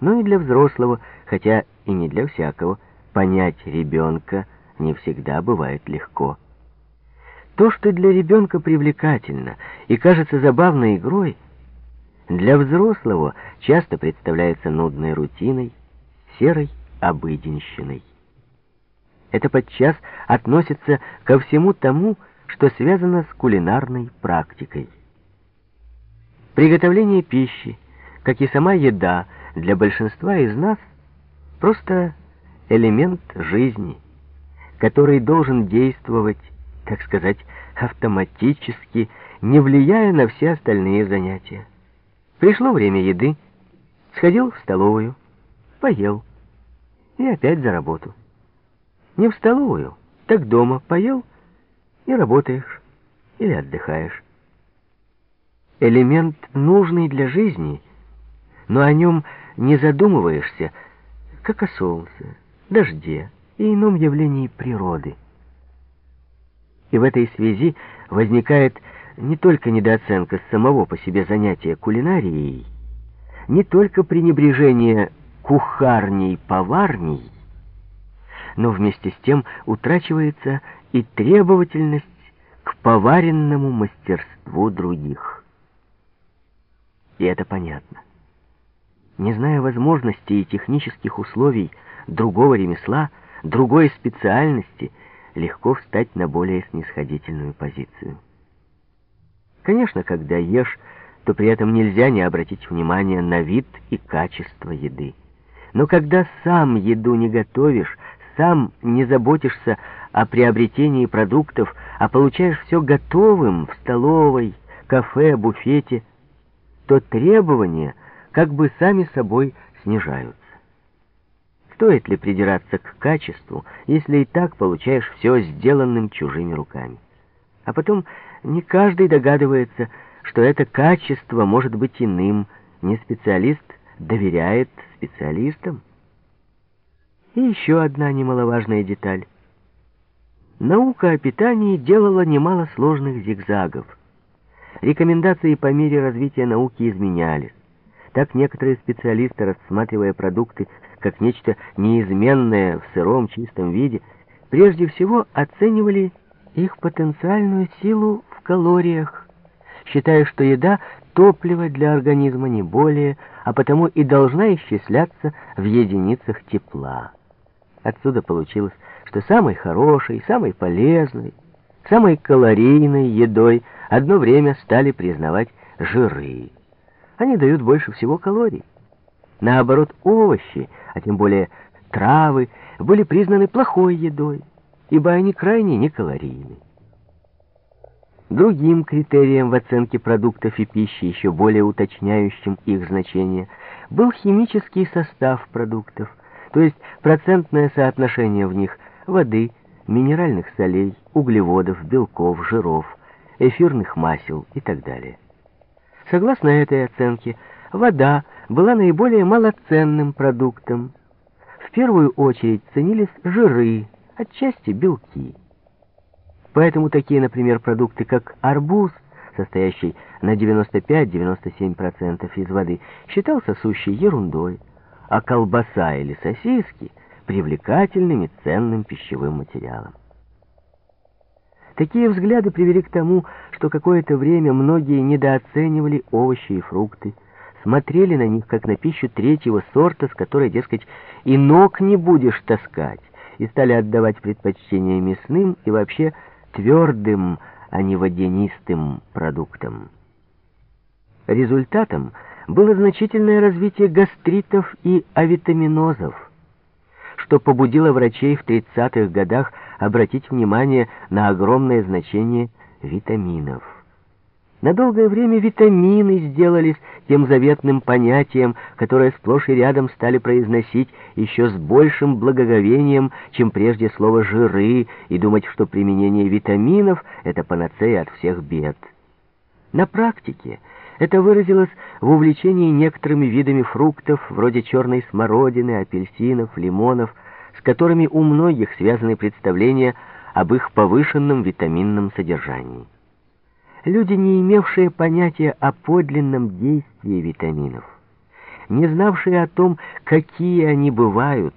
но и для взрослого, хотя и не для всякого, понять ребенка не всегда бывает легко. То, что для ребенка привлекательно и кажется забавной игрой, для взрослого часто представляется нудной рутиной, серой обыденщиной. Это подчас относится ко всему тому, что связано с кулинарной практикой. Приготовление пищи, как и сама еда, для большинства из нас просто элемент жизни, который должен действовать, так сказать, автоматически, не влияя на все остальные занятия. Пришло время еды, сходил в столовую, поел и опять за работу. Не в столовую, так дома поел и работаешь или отдыхаешь. Элемент нужный для жизни, но о нем не задумываешься, как о солнце, дожде и ином явлении природы. И в этой связи возникает не только недооценка самого по себе занятия кулинарией, не только пренебрежение кухарней-поварней, но вместе с тем утрачивается и требовательность к поваренному мастерству других. И это понятно. Не зная возможностей и технических условий другого ремесла, другой специальности, легко встать на более снисходительную позицию. Конечно, когда ешь, то при этом нельзя не обратить внимание на вид и качество еды. Но когда сам еду не готовишь, сам не заботишься о приобретении продуктов, а получаешь все готовым в столовой, кафе, буфете, то требования как бы сами собой снижаются. Стоит ли придираться к качеству, если и так получаешь все сделанным чужими руками? А потом не каждый догадывается, что это качество может быть иным, не специалист доверяет специалистам. И еще одна немаловажная деталь. Наука о питании делала немало сложных зигзагов. Рекомендации по мере развития науки изменялись. Так некоторые специалисты, рассматривая продукты как нечто неизменное в сыром чистом виде, прежде всего оценивали их потенциальную силу в калориях, считая, что еда — топливо для организма не более, а потому и должна исчисляться в единицах тепла. Отсюда получилось, что самой хорошей, самой полезной, самой калорийной едой одно время стали признавать жиры. Они дают больше всего калорий. Наоборот, овощи, а тем более травы, были признаны плохой едой, ибо они крайне некалорийны. Другим критерием в оценке продуктов и пищи, еще более уточняющим их значение, был химический состав продуктов – то есть процентное соотношение в них воды, минеральных солей, углеводов, белков, жиров, эфирных масел и так далее. Согласно этой оценке, вода была наиболее малоценным продуктом. В первую очередь ценились жиры, отчасти белки. Поэтому такие, например, продукты, как арбуз, состоящий на 95-97% из воды, считался сущей ерундой а колбаса или сосиски привлекательным и ценным пищевым материалом. Такие взгляды привели к тому, что какое-то время многие недооценивали овощи и фрукты, смотрели на них как на пищу третьего сорта, с которой, дескать, и ног не будешь таскать, и стали отдавать предпочтение мясным и вообще твердым, а не водянистым продуктам. Результатом было значительное развитие гастритов и авитаминозов, что побудило врачей в 30-х годах обратить внимание на огромное значение витаминов. На долгое время витамины сделались тем заветным понятием, которое сплошь и рядом стали произносить еще с большим благоговением, чем прежде слово «жиры», и думать, что применение витаминов — это панацея от всех бед. На практике это выразилось в увлечении некоторыми видами фруктов, вроде черной смородины, апельсинов, лимонов, которыми у многих связаны представления об их повышенном витаминном содержании. Люди, не имевшие понятия о подлинном действии витаминов, не знавшие о том, какие они бывают,